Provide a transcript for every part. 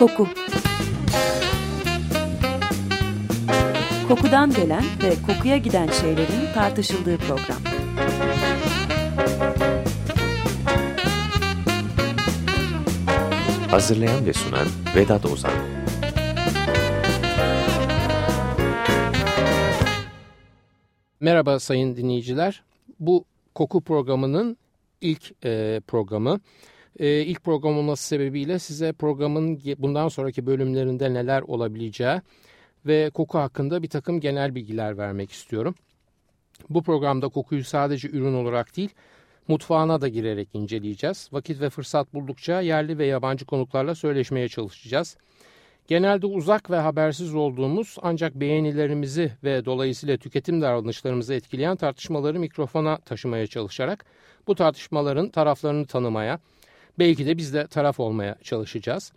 Koku Kokudan gelen ve kokuya giden şeylerin tartışıldığı program. Hazırlayan ve sunan Vedat Ozan Merhaba sayın dinleyiciler. Bu koku programının ilk e, programı. E, ilk program olması sebebiyle size programın bundan sonraki bölümlerinde neler olabileceği ve koku hakkında bir takım genel bilgiler vermek istiyorum. Bu programda kokuyu sadece ürün olarak değil, mutfağına da girerek inceleyeceğiz. Vakit ve fırsat buldukça yerli ve yabancı konuklarla söyleşmeye çalışacağız. Genelde uzak ve habersiz olduğumuz ancak beğenilerimizi ve dolayısıyla tüketim davranışlarımızı etkileyen tartışmaları mikrofona taşımaya çalışarak bu tartışmaların taraflarını tanımaya, belki de biz de taraf olmaya çalışacağız.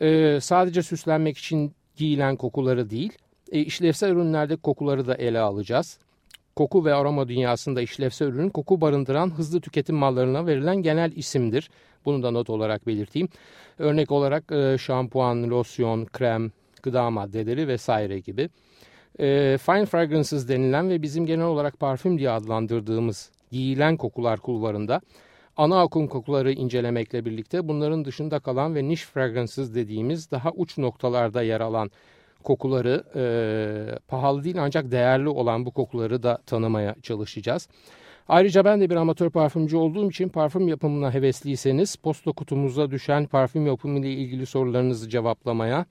Ee, sadece süslenmek için giyilen kokuları değil, e, işlevsel ürünlerde kokuları da ele alacağız. Koku ve aroma dünyasında işlevsel ürün koku barındıran hızlı tüketim mallarına verilen genel isimdir. Bunu da not olarak belirteyim. Örnek olarak e, şampuan, losyon, krem, gıda maddeleri vesaire gibi. E, fine fragrances denilen ve bizim genel olarak parfüm diye adlandırdığımız giyilen kokular kulvarında ana akım kokuları incelemekle birlikte bunların dışında kalan ve niche fragrances dediğimiz daha uç noktalarda yer alan kokuları e, pahalı değil ancak değerli olan bu kokuları da tanımaya çalışacağız. Ayrıca ben de bir amatör parfümcü olduğum için parfüm yapımına hevesliyseniz posta kutumuza düşen parfüm yapımı ile ilgili sorularınızı cevaplamaya,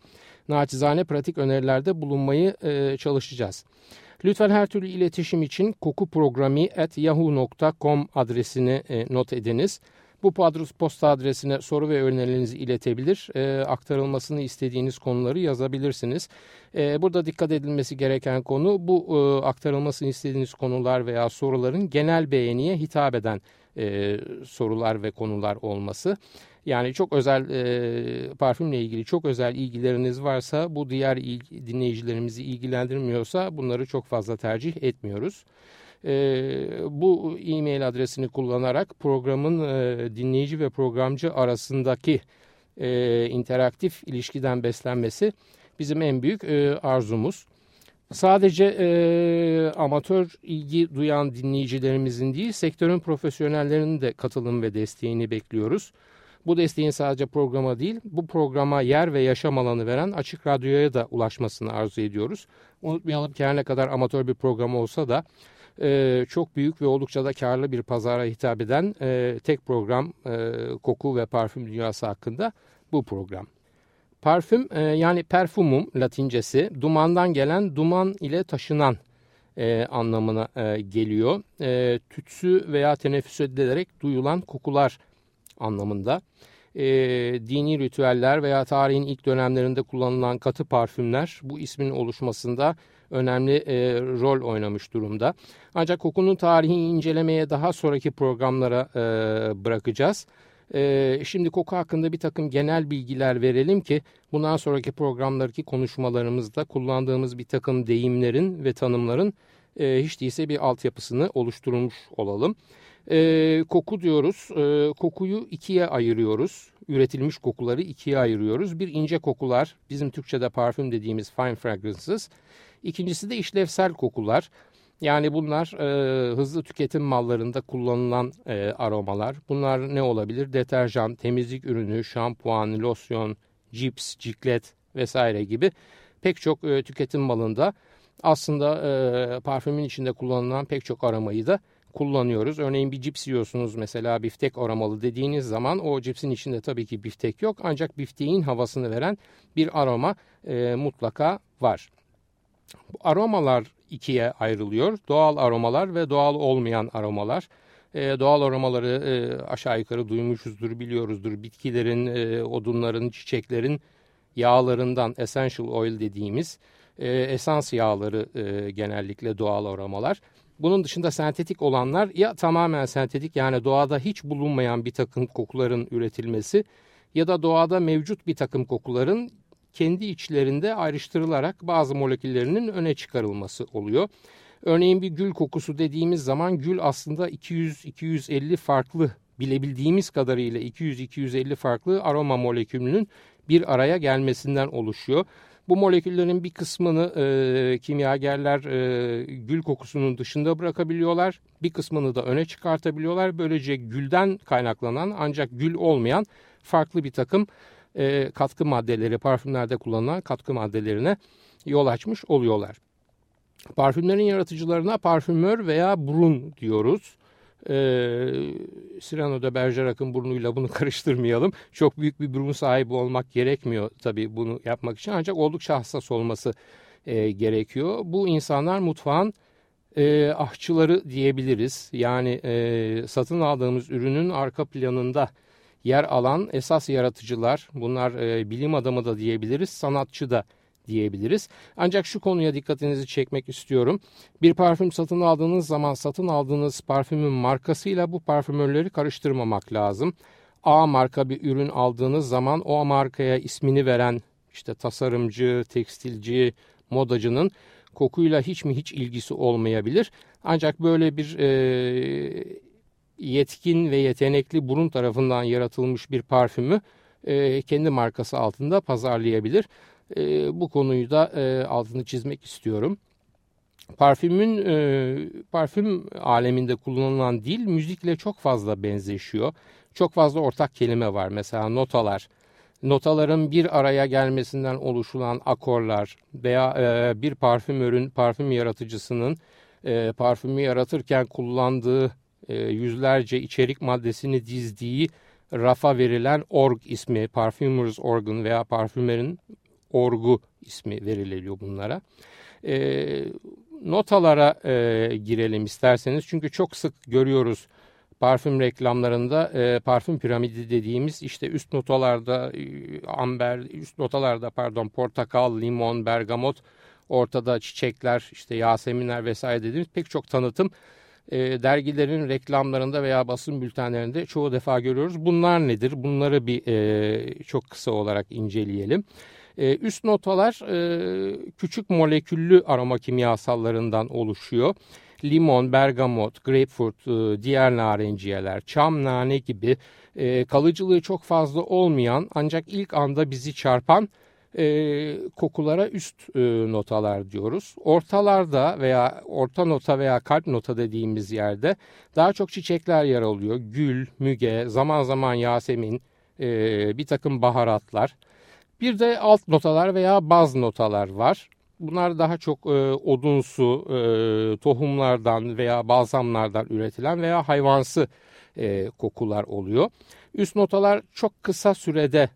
naçizane pratik önerilerde bulunmayı e, çalışacağız. Lütfen her türlü iletişim için kokuprogrami.yahoo.com adresini e, not ediniz. Bu posta adresine soru ve önerilerinizi iletebilir, e, aktarılmasını istediğiniz konuları yazabilirsiniz. E, burada dikkat edilmesi gereken konu bu e, aktarılmasını istediğiniz konular veya soruların genel beğeniye hitap eden e, sorular ve konular olması. Yani çok özel e, parfümle ilgili çok özel ilgileriniz varsa bu diğer ilgi, dinleyicilerimizi ilgilendirmiyorsa bunları çok fazla tercih etmiyoruz. E, bu e-mail adresini kullanarak programın e, dinleyici ve programcı arasındaki e, interaktif ilişkiden beslenmesi bizim en büyük e, arzumuz. Sadece e, amatör ilgi duyan dinleyicilerimizin değil sektörün profesyonellerinin de katılım ve desteğini bekliyoruz. Bu desteğin sadece programa değil, bu programa yer ve yaşam alanı veren Açık Radyo'ya da ulaşmasını arzu ediyoruz. Unutmayalım ki her ne kadar amatör bir program olsa da e, çok büyük ve oldukça da karlı bir pazara hitap eden e, tek program e, koku ve parfüm dünyası hakkında bu program. Parfüm e, yani perfumum latincesi dumandan gelen duman ile taşınan e, anlamına e, geliyor. E, tütsü veya teneffüs edilerek duyulan kokular anlamında. E, dini ritüeller veya tarihin ilk dönemlerinde kullanılan katı parfümler bu ismin oluşmasında önemli e, rol oynamış durumda. Ancak kokunun tarihini incelemeye daha sonraki programlara e, bırakacağız. E, şimdi koku hakkında bir takım genel bilgiler verelim ki bundan sonraki programlardaki konuşmalarımızda kullandığımız bir takım deyimlerin ve tanımların e, hiç değilse bir altyapısını oluşturmuş olalım. E, koku diyoruz. E, kokuyu ikiye ayırıyoruz. Üretilmiş kokuları ikiye ayırıyoruz. Bir ince kokular, bizim Türkçe'de parfüm dediğimiz fine fragrances. İkincisi de işlevsel kokular. Yani bunlar e, hızlı tüketim mallarında kullanılan e, aromalar. Bunlar ne olabilir? Deterjan, temizlik ürünü, şampuan, losyon, cips, ciklet vesaire gibi pek çok e, tüketim malında aslında e, parfümün içinde kullanılan pek çok aromayı da kullanıyoruz. Örneğin bir cips yiyorsunuz mesela biftek aromalı dediğiniz zaman o cipsin içinde tabii ki biftek yok ancak bifteğin havasını veren bir aroma e, mutlaka var. Bu aromalar ikiye ayrılıyor. Doğal aromalar ve doğal olmayan aromalar. E, doğal aromaları e, aşağı yukarı duymuşuzdur, biliyoruzdur. Bitkilerin, e, odunların, çiçeklerin yağlarından essential oil dediğimiz e, esans yağları e, genellikle doğal aromalar. Bunun dışında sentetik olanlar ya tamamen sentetik yani doğada hiç bulunmayan bir takım kokuların üretilmesi ya da doğada mevcut bir takım kokuların kendi içlerinde ayrıştırılarak bazı moleküllerinin öne çıkarılması oluyor. Örneğin bir gül kokusu dediğimiz zaman gül aslında 200-250 farklı bilebildiğimiz kadarıyla 200-250 farklı aroma molekülünün bir araya gelmesinden oluşuyor. Bu moleküllerin bir kısmını e, kimyagerler e, gül kokusunun dışında bırakabiliyorlar. Bir kısmını da öne çıkartabiliyorlar. Böylece gülden kaynaklanan ancak gül olmayan farklı bir takım e, katkı maddeleri, parfümlerde kullanılan katkı maddelerine yol açmış oluyorlar. Parfümlerin yaratıcılarına parfümör veya burun diyoruz. Ee, Cyrano de Bergerac'ın burnuyla bunu karıştırmayalım. Çok büyük bir burun sahibi olmak gerekmiyor tabii bunu yapmak için. Ancak oldukça hassas olması e, gerekiyor. Bu insanlar mutfağın e, ahçıları diyebiliriz. Yani e, satın aldığımız ürünün arka planında yer alan esas yaratıcılar. Bunlar e, bilim adamı da diyebiliriz, sanatçı da. Ancak şu konuya dikkatinizi çekmek istiyorum. Bir parfüm satın aldığınız zaman satın aldığınız parfümün markasıyla bu parfümörleri karıştırmamak lazım. A marka bir ürün aldığınız zaman o markaya ismini veren işte tasarımcı, tekstilci, modacının kokuyla hiç mi hiç ilgisi olmayabilir. Ancak böyle bir e, yetkin ve yetenekli burun tarafından yaratılmış bir parfümü e, kendi markası altında pazarlayabilir. E, bu konuyu da e, altını çizmek istiyorum. Parfümün e, parfüm aleminde kullanılan dil müzikle çok fazla benzeşiyor. Çok fazla ortak kelime var. Mesela notalar. Notaların bir araya gelmesinden oluşulan akorlar veya e, bir parfümörün, parfüm yaratıcısının e, parfümü yaratırken kullandığı yüzlerce içerik maddesini dizdiği rafa verilen org ismi, parfümers organ veya parfümerin orgu ismi veriliyor bunlara. E, notalara e, girelim isterseniz çünkü çok sık görüyoruz parfüm reklamlarında e, parfüm piramidi dediğimiz işte üst notalarda e, amber, üst notalarda pardon portakal, limon, bergamot, ortada çiçekler, işte yaseminler vesaire dediğimiz pek çok tanıtım e, dergilerin reklamlarında veya basın bültenlerinde çoğu defa görüyoruz. Bunlar nedir? Bunları bir e, çok kısa olarak inceleyelim. E, üst notalar e, küçük moleküllü aroma kimyasallarından oluşuyor. Limon, bergamot, grapefruit, e, diğer narenciyeler, çam, nane gibi e, kalıcılığı çok fazla olmayan ancak ilk anda bizi çarpan e, kokulara üst e, notalar diyoruz. Ortalarda veya orta nota veya kalp nota dediğimiz yerde daha çok çiçekler yer alıyor. Gül, müge, zaman zaman yasemin, e, bir takım baharatlar. Bir de alt notalar veya baz notalar var. Bunlar daha çok e, odunsu, e, tohumlardan veya balzamlardan üretilen veya hayvansı e, kokular oluyor. Üst notalar çok kısa sürede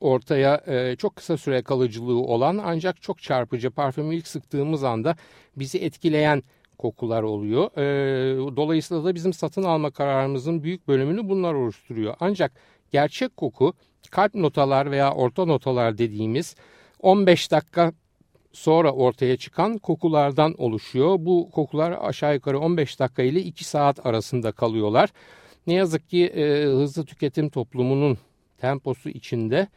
ortaya e, çok kısa süre kalıcılığı olan ancak çok çarpıcı parfümü ilk sıktığımız anda bizi etkileyen kokular oluyor. E, dolayısıyla da bizim satın alma kararımızın büyük bölümünü bunlar oluşturuyor. Ancak gerçek koku kalp notalar veya orta notalar dediğimiz 15 dakika sonra ortaya çıkan kokulardan oluşuyor. Bu kokular aşağı yukarı 15 dakika ile 2 saat arasında kalıyorlar. Ne yazık ki e, hızlı tüketim toplumunun temposu içinde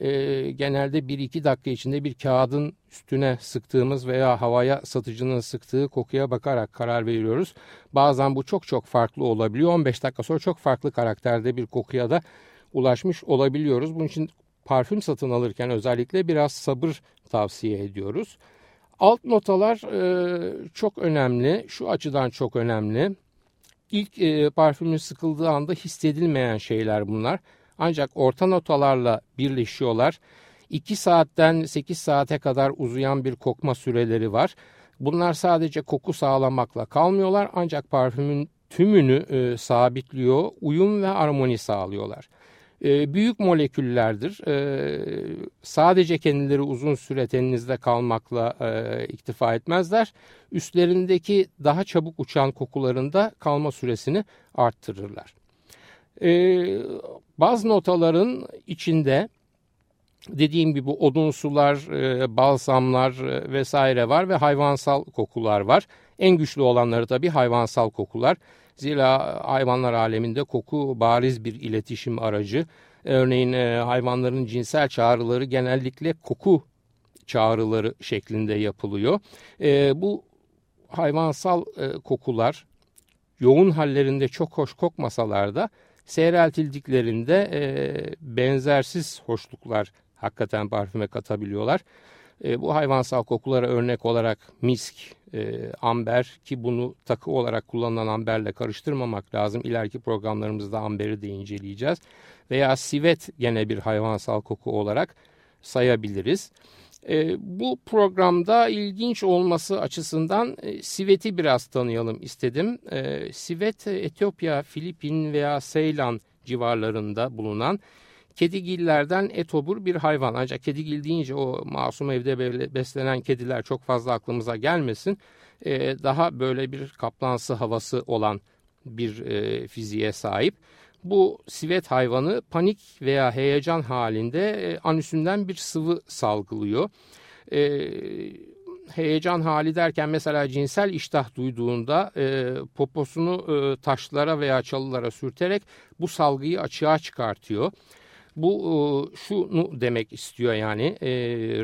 e, genelde 1-2 dakika içinde bir kağıdın üstüne sıktığımız veya havaya satıcının sıktığı kokuya bakarak karar veriyoruz. Bazen bu çok çok farklı olabiliyor. 15 dakika sonra çok farklı karakterde bir kokuya da ulaşmış olabiliyoruz. Bunun için parfüm satın alırken özellikle biraz sabır tavsiye ediyoruz. Alt notalar e, çok önemli. Şu açıdan çok önemli. İlk e, parfümün sıkıldığı anda hissedilmeyen şeyler bunlar. Ancak orta notalarla birleşiyorlar. 2 saatten 8 saate kadar uzayan bir kokma süreleri var. Bunlar sadece koku sağlamakla kalmıyorlar ancak parfümün tümünü e, sabitliyor, uyum ve armoni sağlıyorlar. E, büyük moleküllerdir. E, sadece kendileri uzun süre teninizde kalmakla e, iktifa etmezler. Üstlerindeki daha çabuk uçan kokularında kalma süresini arttırırlar. E, bazı notaların içinde dediğim gibi odunsular, e, balsamlar vesaire var ve hayvansal kokular var. En güçlü olanları tabii hayvansal kokular. Zira hayvanlar aleminde koku bariz bir iletişim aracı. Örneğin e, hayvanların cinsel çağrıları genellikle koku çağrıları şeklinde yapılıyor. E, bu hayvansal e, kokular yoğun hallerinde çok hoş kokmasalar da Seyreltildiklerinde benzersiz hoşluklar hakikaten parfüme katabiliyorlar. E, bu hayvansal kokulara örnek olarak misk, e, amber ki bunu takı olarak kullanılan amberle karıştırmamak lazım. İleriki programlarımızda amberi de inceleyeceğiz. Veya sivet gene bir hayvansal koku olarak sayabiliriz. E, bu programda ilginç olması açısından e, Sivet'i biraz tanıyalım istedim. E, Sivet, Etiyopya, Filipin veya Seylan civarlarında bulunan kedigillerden etobur bir hayvan. Ancak kedigil deyince o masum evde beslenen kediler çok fazla aklımıza gelmesin. E, daha böyle bir kaplansı havası olan bir e, fiziğe sahip. Bu sivet hayvanı panik veya heyecan halinde e, anüsünden bir sıvı salgılıyor. E, heyecan hali derken mesela cinsel iştah duyduğunda e, poposunu e, taşlara veya çalılara sürterek bu salgıyı açığa çıkartıyor. Bu e, şunu demek istiyor yani e,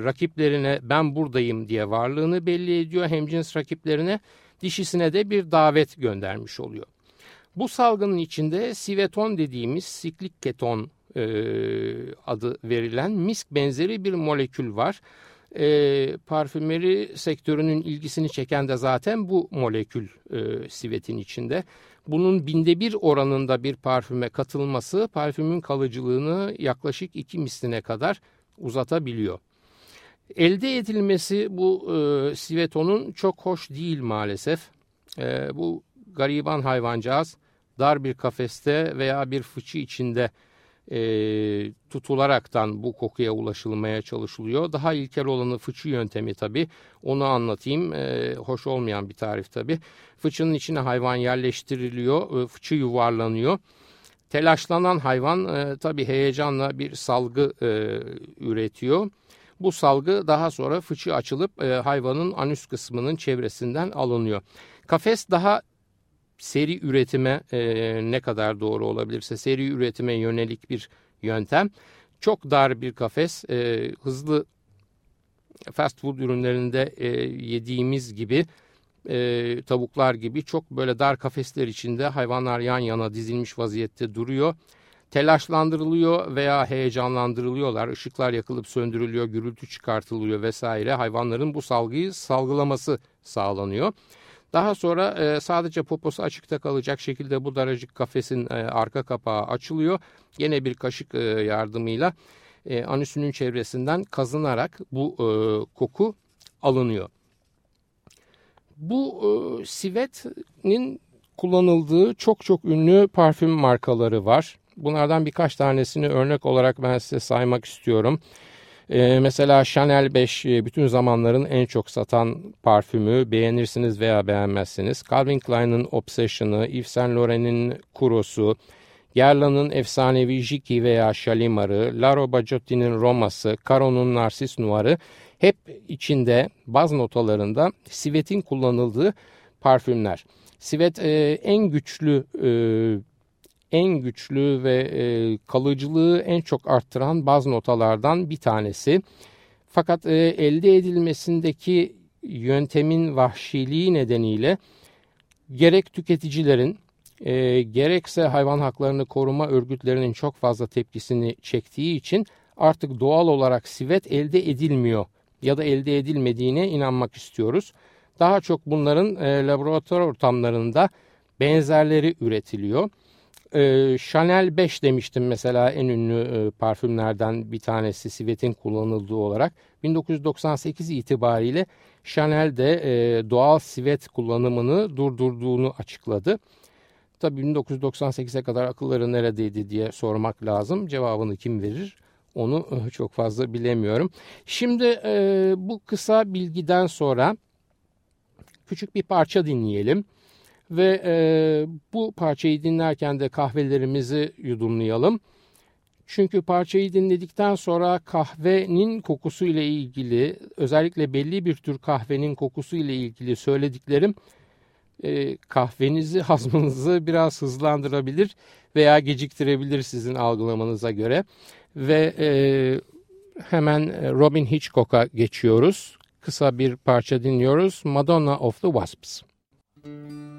rakiplerine ben buradayım diye varlığını belli ediyor. Hem cins rakiplerine dişisine de bir davet göndermiş oluyor. Bu salgının içinde siveton dediğimiz siklik keton e, adı verilen misk benzeri bir molekül var. E, parfümeri sektörünün ilgisini çeken de zaten bu molekül e, sivetin içinde. Bunun binde bir oranında bir parfüme katılması parfümün kalıcılığını yaklaşık iki misline kadar uzatabiliyor. Elde edilmesi bu e, sivetonun çok hoş değil maalesef. E, bu gariban hayvancağız dar bir kafeste veya bir fıçı içinde e, tutularaktan bu kokuya ulaşılmaya çalışılıyor. Daha ilkel olanı fıçı yöntemi tabii. Onu anlatayım. E, hoş olmayan bir tarif tabii. Fıçının içine hayvan yerleştiriliyor. E, fıçı yuvarlanıyor. Telaşlanan hayvan e, tabii heyecanla bir salgı e, üretiyor. Bu salgı daha sonra fıçı açılıp e, hayvanın anüs kısmının çevresinden alınıyor. Kafes daha seri üretime e, ne kadar doğru olabilirse seri üretime yönelik bir yöntem. Çok dar bir kafes, e, hızlı fast food ürünlerinde e, yediğimiz gibi e, tavuklar gibi çok böyle dar kafesler içinde hayvanlar yan yana dizilmiş vaziyette duruyor. Telaşlandırılıyor veya heyecanlandırılıyorlar. Işıklar yakılıp söndürülüyor, gürültü çıkartılıyor vesaire. Hayvanların bu salgıyı salgılaması sağlanıyor. Daha sonra e, sadece poposu açıkta kalacak şekilde bu daracık kafesin e, arka kapağı açılıyor. Yine bir kaşık e, yardımıyla e, anüsünün çevresinden kazınarak bu e, koku alınıyor. Bu e, sivet'in kullanıldığı çok çok ünlü parfüm markaları var. Bunlardan birkaç tanesini örnek olarak ben size saymak istiyorum. Ee, mesela Chanel 5 e, bütün zamanların en çok satan parfümü beğenirsiniz veya beğenmezsiniz. Calvin Klein'in Obsession'ı, Yves Saint Laurent'in Kurosu, Guerlain'ın efsanevi Jiki veya Shalimar'ı, Laro Bacotti'nin Roma'sı, Caron'un Narsis Noir'ı hep içinde baz notalarında sivetin kullanıldığı parfümler. Sivet e, en güçlü e, en güçlü ve e, kalıcılığı en çok arttıran baz notalardan bir tanesi. Fakat e, elde edilmesindeki yöntemin vahşiliği nedeniyle gerek tüketicilerin e, gerekse hayvan haklarını koruma örgütlerinin çok fazla tepkisini çektiği için artık doğal olarak sivet elde edilmiyor ya da elde edilmediğine inanmak istiyoruz. Daha çok bunların e, laboratuvar ortamlarında benzerleri üretiliyor. E, Chanel 5 demiştim mesela en ünlü e, parfümlerden bir tanesi Sivet'in kullanıldığı olarak. 1998 itibariyle Chanel de e, doğal sivet kullanımını durdurduğunu açıkladı. Tabii 1998'e kadar akılları neredeydi diye sormak lazım. Cevabını kim verir? Onu e, çok fazla bilemiyorum. Şimdi e, bu kısa bilgiden sonra küçük bir parça dinleyelim. Ve e, bu parçayı dinlerken de kahvelerimizi yudumlayalım. Çünkü parçayı dinledikten sonra kahvenin kokusu ile ilgili özellikle belli bir tür kahvenin kokusu ile ilgili söylediklerim e, kahvenizi hazmınızı biraz hızlandırabilir veya geciktirebilir sizin algılamanıza göre. Ve e, hemen Robin Hitchcock'a geçiyoruz. Kısa bir parça dinliyoruz. Madonna of the Wasps. Müzik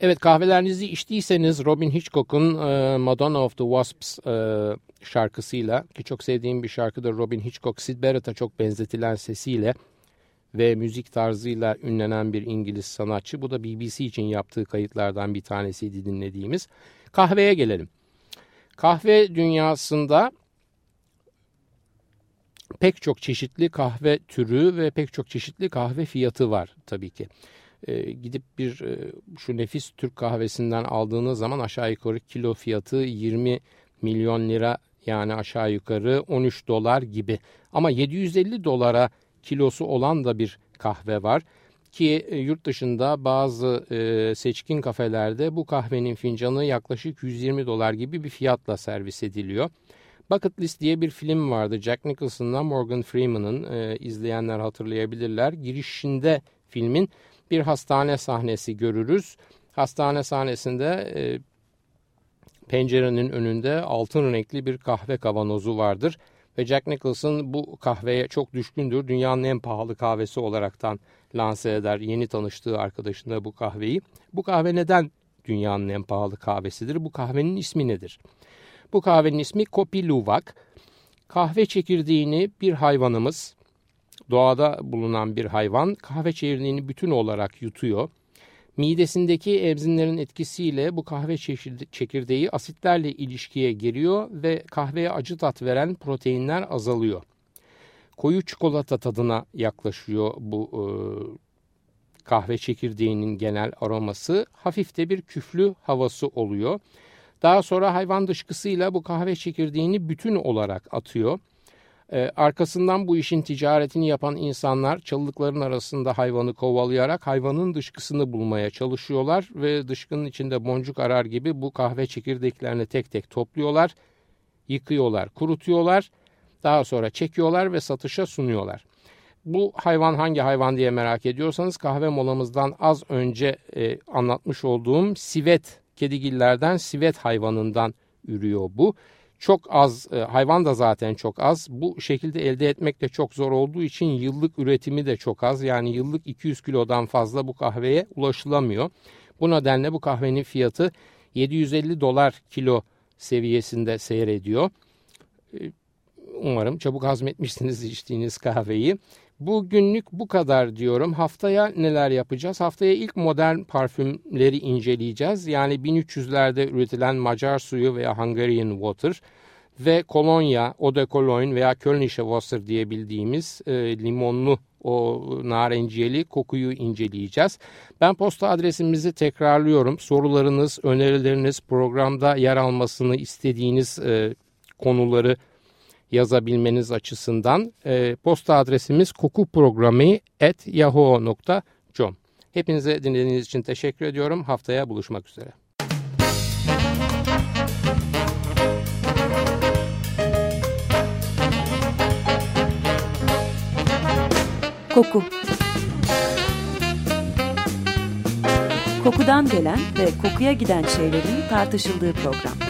Evet kahvelerinizi içtiyseniz Robin Hitchcock'un e, Madonna of the Wasps e, şarkısıyla ki çok sevdiğim bir şarkıdır Robin Hitchcock Sid Barrett'a çok benzetilen sesiyle ve müzik tarzıyla ünlenen bir İngiliz sanatçı. Bu da BBC için yaptığı kayıtlardan bir tanesiydi dinlediğimiz. Kahveye gelelim. Kahve dünyasında pek çok çeşitli kahve türü ve pek çok çeşitli kahve fiyatı var tabii ki e, gidip bir e, şu nefis Türk kahvesinden aldığınız zaman aşağı yukarı kilo fiyatı 20 milyon lira yani aşağı yukarı 13 dolar gibi. Ama 750 dolara kilosu olan da bir kahve var ki e, yurt dışında bazı e, seçkin kafelerde bu kahvenin fincanı yaklaşık 120 dolar gibi bir fiyatla servis ediliyor. Bucket List diye bir film vardı. Jack Nicholson'la Morgan Freeman'ın e, izleyenler hatırlayabilirler. Girişinde filmin bir hastane sahnesi görürüz. Hastane sahnesinde e, pencerenin önünde altın renkli bir kahve kavanozu vardır. Ve Jack Nicholson bu kahveye çok düşkündür. Dünyanın en pahalı kahvesi olaraktan lanse eder yeni tanıştığı arkadaşına bu kahveyi. Bu kahve neden dünyanın en pahalı kahvesidir? Bu kahvenin ismi nedir? Bu kahvenin ismi Kopi Luwak. Kahve çekirdeğini bir hayvanımız doğada bulunan bir hayvan kahve çekirdeğini bütün olarak yutuyor. Midesindeki emzinlerin etkisiyle bu kahve çekirdeği asitlerle ilişkiye giriyor ve kahveye acı tat veren proteinler azalıyor. Koyu çikolata tadına yaklaşıyor bu e, kahve çekirdeğinin genel aroması. Hafif de bir küflü havası oluyor. Daha sonra hayvan dışkısıyla bu kahve çekirdeğini bütün olarak atıyor. Ee, arkasından bu işin ticaretini yapan insanlar çalılıkların arasında hayvanı kovalayarak hayvanın dışkısını bulmaya çalışıyorlar ve dışkının içinde boncuk arar gibi bu kahve çekirdeklerini tek tek topluyorlar, yıkıyorlar, kurutuyorlar, daha sonra çekiyorlar ve satışa sunuyorlar. Bu hayvan hangi hayvan diye merak ediyorsanız kahve molamızdan az önce e, anlatmış olduğum sivet kedigillerden sivet hayvanından ürüyor bu çok az e, hayvan da zaten çok az. Bu şekilde elde etmek de çok zor olduğu için yıllık üretimi de çok az. Yani yıllık 200 kilodan fazla bu kahveye ulaşılamıyor. Bu nedenle bu kahvenin fiyatı 750 dolar kilo seviyesinde seyrediyor. E, umarım çabuk hazmetmişsiniz içtiğiniz kahveyi. Bugünlük bu kadar diyorum. Haftaya neler yapacağız? Haftaya ilk modern parfümleri inceleyeceğiz. Yani 1300'lerde üretilen Macar suyu veya Hungarian Water ve kolonya, eau de cologne veya Kölnische Wasser diye bildiğimiz e, limonlu o narenciyeli kokuyu inceleyeceğiz. Ben posta adresimizi tekrarlıyorum. Sorularınız, önerileriniz, programda yer almasını istediğiniz e, konuları yazabilmeniz açısından e, posta adresimiz kokuprogrami.yahoo.com Hepinize dinlediğiniz için teşekkür ediyorum. Haftaya buluşmak üzere. Koku Kokudan gelen ve kokuya giden şeylerin tartışıldığı program.